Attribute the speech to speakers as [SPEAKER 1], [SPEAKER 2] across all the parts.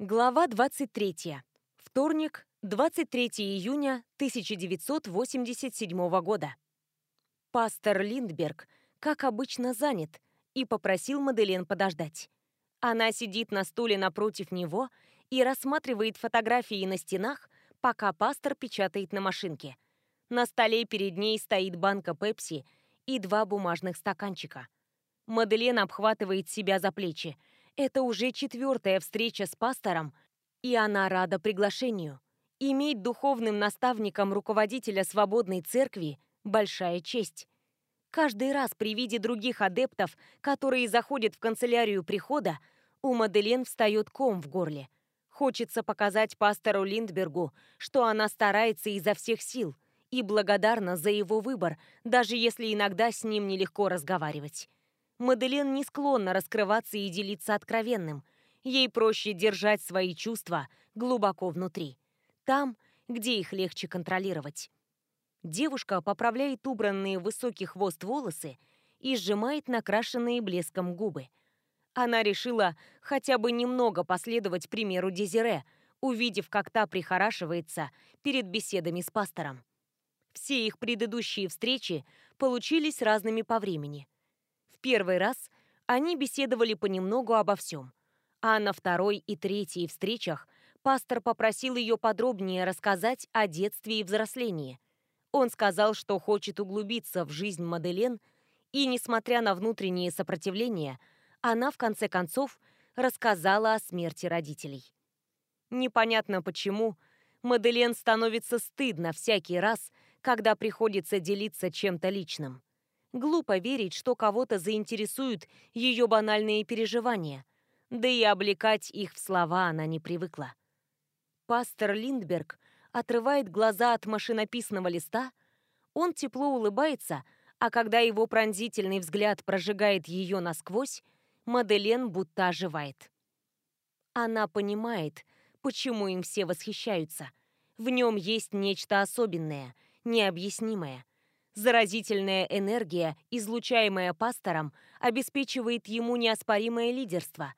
[SPEAKER 1] Глава 23. Вторник, 23 июня 1987 года. Пастор Линдберг, как обычно, занят и попросил Маделен подождать. Она сидит на стуле напротив него и рассматривает фотографии на стенах, пока пастор печатает на машинке. На столе перед ней стоит банка пепси и два бумажных стаканчика. Маделен обхватывает себя за плечи – это уже четвертая встреча с пастором, и она рада приглашению. Иметь духовным наставником руководителя свободной церкви – большая честь. Каждый раз при виде других адептов, которые заходят в канцелярию прихода, у Маделен встает ком в горле. Хочется показать пастору Линдбергу, что она старается изо всех сил и благодарна за его выбор, даже если иногда с ним нелегко разговаривать. Маделен не склонна раскрываться и делиться откровенным. Ей проще держать свои чувства глубоко внутри. Там, где их легче контролировать. Девушка поправляет убранные в высокий хвост волосы и сжимает накрашенные блеском губы. Она решила хотя бы немного последовать примеру Дезире, увидев, как та прихорашивается перед беседами с пастором. Все их предыдущие встречи получились разными по времени – первый раз они беседовали понемногу обо всем. А на второй и третьей встречах пастор попросил ее подробнее рассказать о детстве и взрослении. Он сказал, что хочет углубиться в жизнь Маделен, и, несмотря на внутреннее сопротивление, она, в конце концов, рассказала о смерти родителей. Непонятно почему, Маделен становится стыдно всякий раз, когда приходится делиться чем-то личным. Глупо верить, что кого-то заинтересуют ее банальные переживания, да и облекать их в слова она не привыкла. Пастор Линдберг отрывает глаза от машинописного листа, он тепло улыбается, а когда его пронзительный взгляд прожигает ее насквозь, Маделен будто оживает. Она понимает, почему им все восхищаются. В нем есть нечто особенное, необъяснимое. Заразительная энергия, излучаемая пастором, обеспечивает ему неоспоримое лидерство.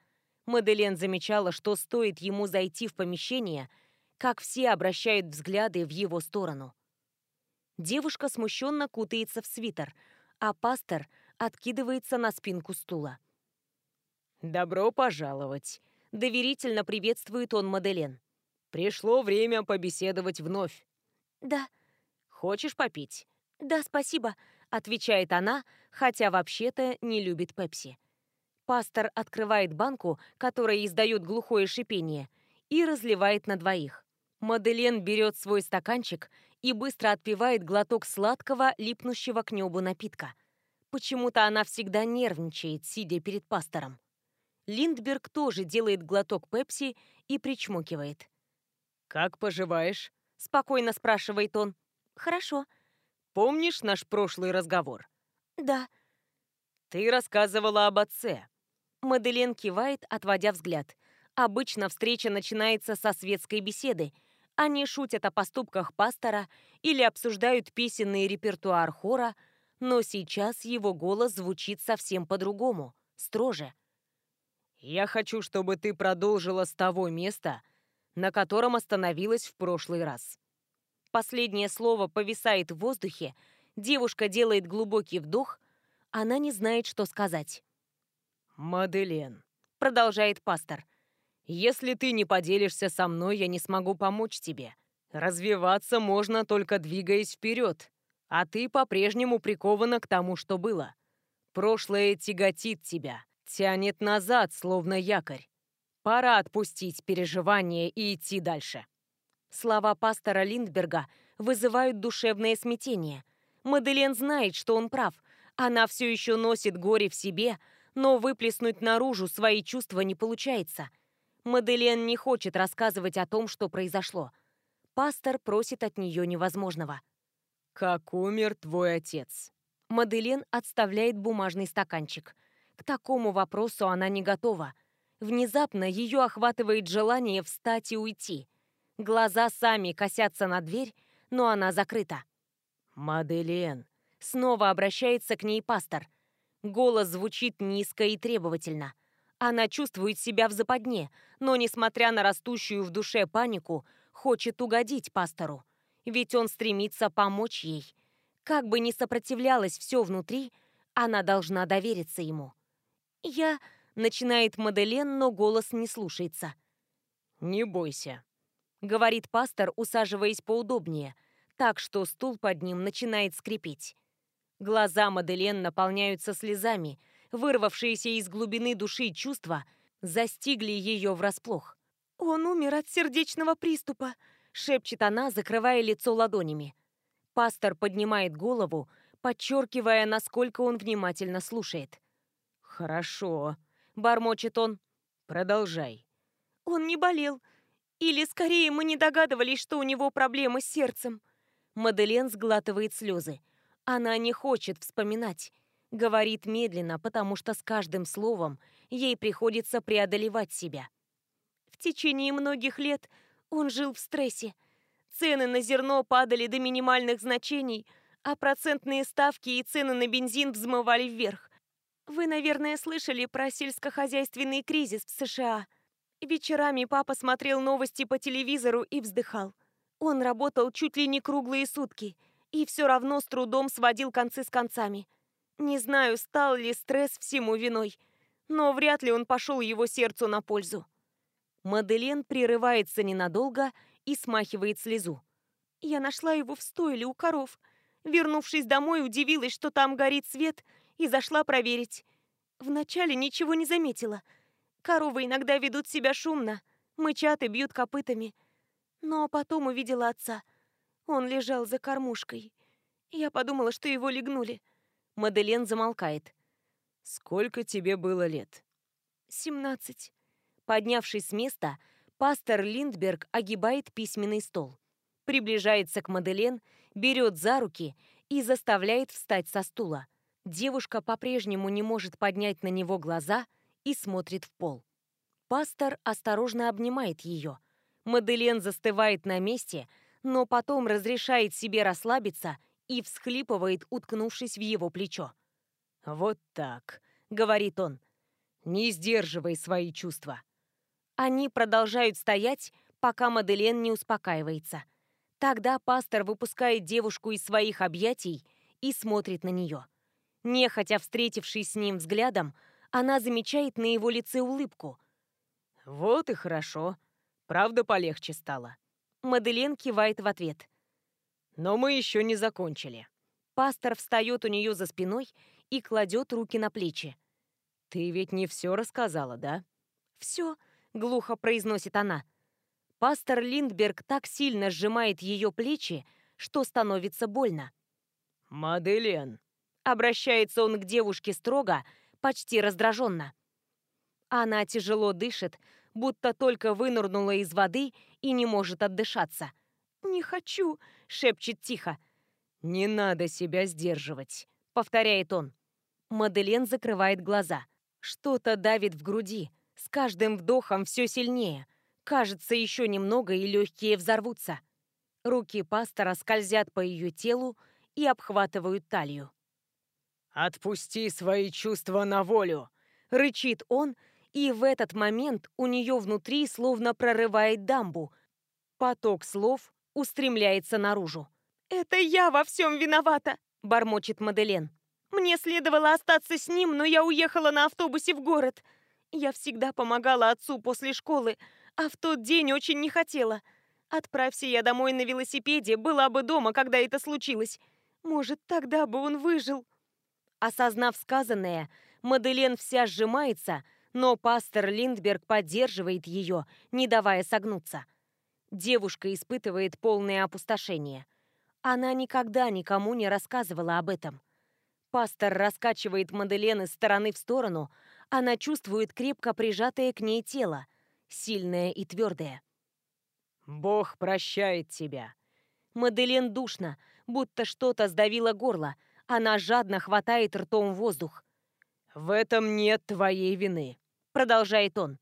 [SPEAKER 1] Маделен замечала, что стоит ему зайти в помещение, как все обращают взгляды в его сторону. Девушка смущенно кутается в свитер, а пастор откидывается на спинку стула.
[SPEAKER 2] «Добро пожаловать!» — доверительно приветствует он Маделен. «Пришло время побеседовать вновь».
[SPEAKER 1] «Да».
[SPEAKER 2] «Хочешь попить?»
[SPEAKER 1] «Да, спасибо», — отвечает она, хотя вообще-то не любит Пепси. Пастор открывает банку, которая издает глухое шипение, и разливает на двоих. Маделен берет свой стаканчик и быстро отпивает глоток сладкого, липнущего к небу напитка. Почему-то она всегда нервничает, сидя перед пастором. Линдберг тоже делает глоток пепси и причмокивает.
[SPEAKER 2] «Как поживаешь?»
[SPEAKER 1] — спокойно спрашивает он. «Хорошо»,
[SPEAKER 2] Помнишь наш прошлый разговор?»
[SPEAKER 1] «Да».
[SPEAKER 2] «Ты рассказывала об отце».
[SPEAKER 1] Маделен кивает, отводя взгляд. Обычно встреча начинается со светской беседы. Они шутят о поступках пастора или обсуждают песенный репертуар хора, но сейчас его голос звучит совсем по-другому, строже.
[SPEAKER 2] «Я хочу, чтобы ты продолжила с того места, на котором остановилась в прошлый раз».
[SPEAKER 1] Последнее слово повисает в воздухе, девушка делает глубокий вдох, она не знает, что сказать.
[SPEAKER 2] «Маделен», —
[SPEAKER 1] продолжает пастор, —
[SPEAKER 2] «если ты не поделишься со мной, я не смогу помочь тебе. Развиваться можно, только двигаясь вперед, а ты по-прежнему прикована к тому, что было. Прошлое тяготит тебя, тянет назад, словно якорь. Пора отпустить переживания и идти дальше».
[SPEAKER 1] Слова пастора Линдберга вызывают душевное смятение. Маделен знает, что он прав. Она все еще носит горе в себе, но выплеснуть наружу свои чувства не получается. Маделен не хочет рассказывать о том, что произошло. Пастор просит от нее невозможного.
[SPEAKER 2] «Как умер твой отец?»
[SPEAKER 1] Маделен отставляет бумажный стаканчик. К такому вопросу она не готова. Внезапно ее охватывает желание встать и уйти. Глаза сами косятся на дверь, но она закрыта.
[SPEAKER 2] «Маделен!»
[SPEAKER 1] Снова обращается к ней пастор. Голос звучит низко и требовательно. Она чувствует себя в западне, но, несмотря на растущую в душе панику, хочет угодить пастору. Ведь он стремится помочь ей. Как бы ни сопротивлялось все внутри, она должна довериться ему. «Я...» — начинает Маделен, но голос не слушается.
[SPEAKER 2] «Не бойся», —
[SPEAKER 1] говорит пастор, усаживаясь поудобнее, так что стул под ним начинает скрипеть. Глаза Маделен наполняются слезами, вырвавшиеся из глубины души чувства застигли ее врасплох. «Он умер от сердечного приступа», — шепчет она, закрывая лицо ладонями. Пастор поднимает голову, подчеркивая, насколько он внимательно слушает.
[SPEAKER 2] «Хорошо», —
[SPEAKER 1] бормочет он.
[SPEAKER 2] «Продолжай».
[SPEAKER 1] «Он не болел. Или, скорее, мы не догадывались, что у него проблемы с сердцем». Маделен сглатывает слезы. Она не хочет вспоминать. Говорит медленно, потому что с каждым словом ей приходится преодолевать себя. В течение многих лет он жил в стрессе. Цены на зерно падали до минимальных значений, а процентные ставки и цены на бензин взмывали вверх. Вы, наверное, слышали про сельскохозяйственный кризис в США. Вечерами папа смотрел новости по телевизору и вздыхал. Он работал чуть ли не круглые сутки и все равно с трудом сводил концы с концами. Не знаю, стал ли стресс всему виной, но вряд ли он пошел его сердцу на пользу. Маделен прерывается ненадолго и смахивает слезу. Я нашла его в стойле у коров. Вернувшись домой, удивилась, что там горит свет, и зашла проверить. Вначале ничего не заметила. Коровы иногда ведут себя шумно, мычат и бьют копытами. Но потом увидела отца. Он лежал за кормушкой. Я подумала, что его легнули. Маделен замолкает.
[SPEAKER 2] «Сколько тебе было лет?»
[SPEAKER 1] «Семнадцать». Поднявшись с места, пастор Линдберг огибает письменный стол. Приближается к Маделен, берет за руки и заставляет встать со стула. Девушка по-прежнему не может поднять на него глаза и смотрит в пол. Пастор осторожно обнимает ее. Маделен застывает на месте, но потом разрешает себе расслабиться и всхлипывает, уткнувшись в его плечо.
[SPEAKER 2] «Вот так», — говорит он. «Не сдерживай свои чувства».
[SPEAKER 1] Они продолжают стоять, пока Маделен не успокаивается. Тогда пастор выпускает девушку из своих объятий и смотрит на нее. Нехотя встретившись с ним взглядом, она замечает на его лице улыбку.
[SPEAKER 2] «Вот и хорошо. Правда, полегче стало».
[SPEAKER 1] Маделен кивает в ответ.
[SPEAKER 2] Но мы еще не закончили.
[SPEAKER 1] Пастор встает у нее за спиной и кладет руки на плечи.
[SPEAKER 2] Ты ведь не все рассказала, да?
[SPEAKER 1] Все, глухо произносит она. Пастор Линдберг так сильно сжимает ее плечи, что становится больно.
[SPEAKER 2] «Маделен», —
[SPEAKER 1] обращается он к девушке строго, почти раздраженно. Она тяжело дышит, будто только вынырнула из воды и не может отдышаться. «Не хочу», — шепчет тихо.
[SPEAKER 2] «Не надо себя сдерживать», —
[SPEAKER 1] повторяет он. Маделен закрывает глаза. Что-то давит в груди. С каждым вдохом все сильнее. Кажется, еще немного, и легкие взорвутся. Руки пастора скользят по ее телу и обхватывают талию.
[SPEAKER 2] «Отпусти свои чувства на волю!»
[SPEAKER 1] — рычит он, и в этот момент у нее внутри словно прорывает дамбу. Поток слов устремляется наружу. «Это я во всем виновата!» – бормочет Маделен. «Мне следовало остаться с ним, но я уехала на автобусе в город. Я всегда помогала отцу после школы, а в тот день очень не хотела. Отправься я домой на велосипеде, была бы дома, когда это случилось. Может, тогда бы он выжил». Осознав сказанное, Маделен вся сжимается, но пастор Линдберг поддерживает ее, не давая согнуться. Девушка испытывает полное опустошение. Она никогда никому не рассказывала об этом. Пастор раскачивает Маделен из стороны в сторону, она чувствует крепко прижатое к ней тело, сильное и твердое.
[SPEAKER 2] «Бог прощает тебя».
[SPEAKER 1] Маделен душно, будто что-то сдавило горло. Она жадно хватает ртом воздух.
[SPEAKER 2] «В этом нет твоей вины», — продолжает он.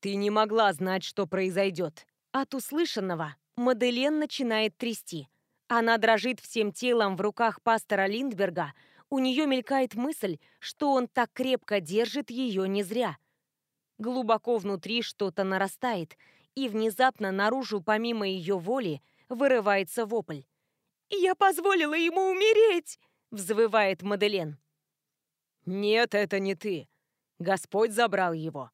[SPEAKER 2] «Ты не могла знать, что произойдет.
[SPEAKER 1] От услышанного Маделен начинает трясти. Она дрожит всем телом в руках пастора Линдберга. У нее мелькает мысль, что он так крепко держит ее не зря. Глубоко внутри что-то нарастает, и внезапно наружу, помимо ее воли, вырывается вопль. «Я позволила ему умереть!» — взвывает Маделен.
[SPEAKER 2] «Нет, это не ты. Господь забрал его.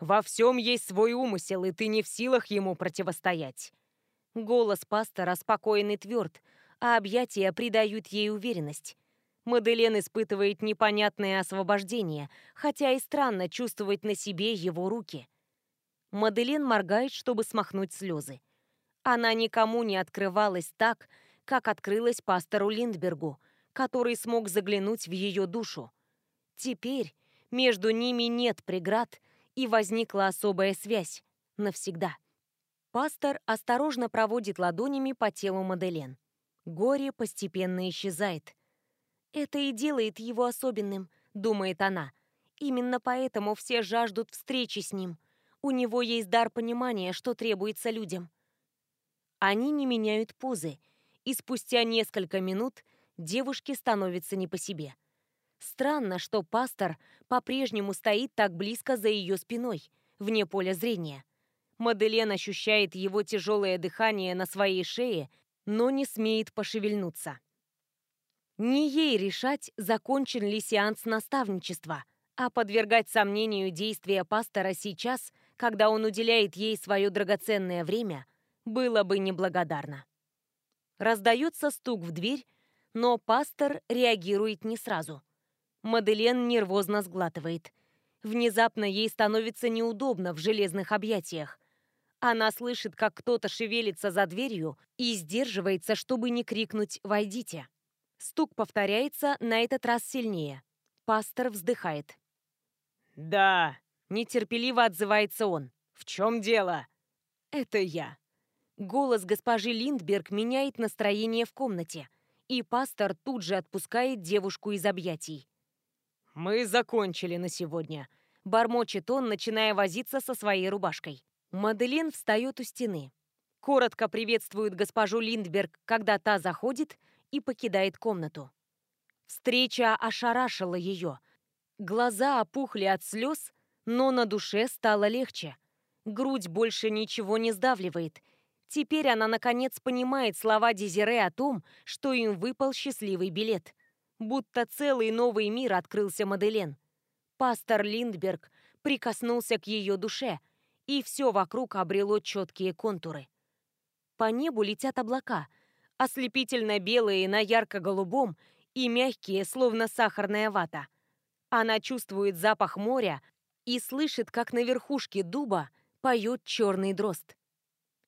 [SPEAKER 2] Во всем есть свой умысел, и ты не в силах ему противостоять».
[SPEAKER 1] Голос пастора спокоен и тверд, а объятия придают ей уверенность. Маделен испытывает непонятное освобождение, хотя и странно чувствовать на себе его руки. Маделен моргает, чтобы смахнуть слезы. Она никому не открывалась так, как открылась пастору Линдбергу, который смог заглянуть в ее душу. Теперь между ними нет преград, и возникла особая связь. Навсегда. Пастор осторожно проводит ладонями по телу Маделен. Горе постепенно исчезает. «Это и делает его особенным», — думает она. «Именно поэтому все жаждут встречи с ним. У него есть дар понимания, что требуется людям». Они не меняют позы, и спустя несколько минут девушке становится не по себе. Странно, что пастор по-прежнему стоит так близко за ее спиной, вне поля зрения. Маделен ощущает его тяжелое дыхание на своей шее, но не смеет пошевельнуться. Не ей решать, закончен ли сеанс наставничества, а подвергать сомнению действия пастора сейчас, когда он уделяет ей свое драгоценное время, было бы неблагодарно. Раздается стук в дверь, но пастор реагирует не сразу. Маделен нервозно сглатывает. Внезапно ей становится неудобно в железных объятиях. Она слышит, как кто-то шевелится за дверью и сдерживается, чтобы не крикнуть «Войдите!». Стук повторяется, на этот раз сильнее. Пастор вздыхает.
[SPEAKER 2] «Да», — нетерпеливо отзывается он. «В чем дело?»
[SPEAKER 1] «Это я». Голос госпожи Линдберг меняет настроение в комнате, и пастор тут же отпускает девушку из объятий.
[SPEAKER 2] «Мы закончили на сегодня», —
[SPEAKER 1] бормочет он, начиная возиться со своей рубашкой. Маделин встает у стены. Коротко приветствует госпожу Линдберг, когда та заходит, и покидает комнату. Встреча ошарашила ее. Глаза опухли от слез, но на душе стало легче. Грудь больше ничего не сдавливает. Теперь она, наконец, понимает слова Дезире о том, что им выпал счастливый билет. Будто целый новый мир открылся Маделен. Пастор Линдберг прикоснулся к ее душе, и все вокруг обрело четкие контуры. По небу летят облака, ослепительно белые на ярко-голубом и мягкие, словно сахарная вата. Она чувствует запах моря и слышит, как на верхушке дуба поет черный дрозд.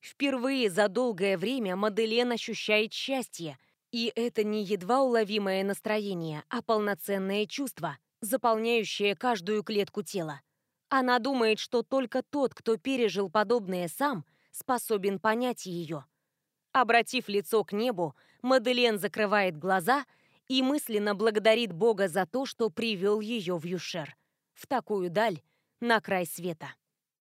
[SPEAKER 1] Впервые за долгое время Маделен ощущает счастье, и это не едва уловимое настроение, а полноценное чувство, заполняющее каждую клетку тела. Она думает, что только тот, кто пережил подобное сам, способен понять ее. Обратив лицо к небу, Маделен закрывает глаза и мысленно благодарит Бога за то, что привел ее в Юшер, в такую даль, на край света.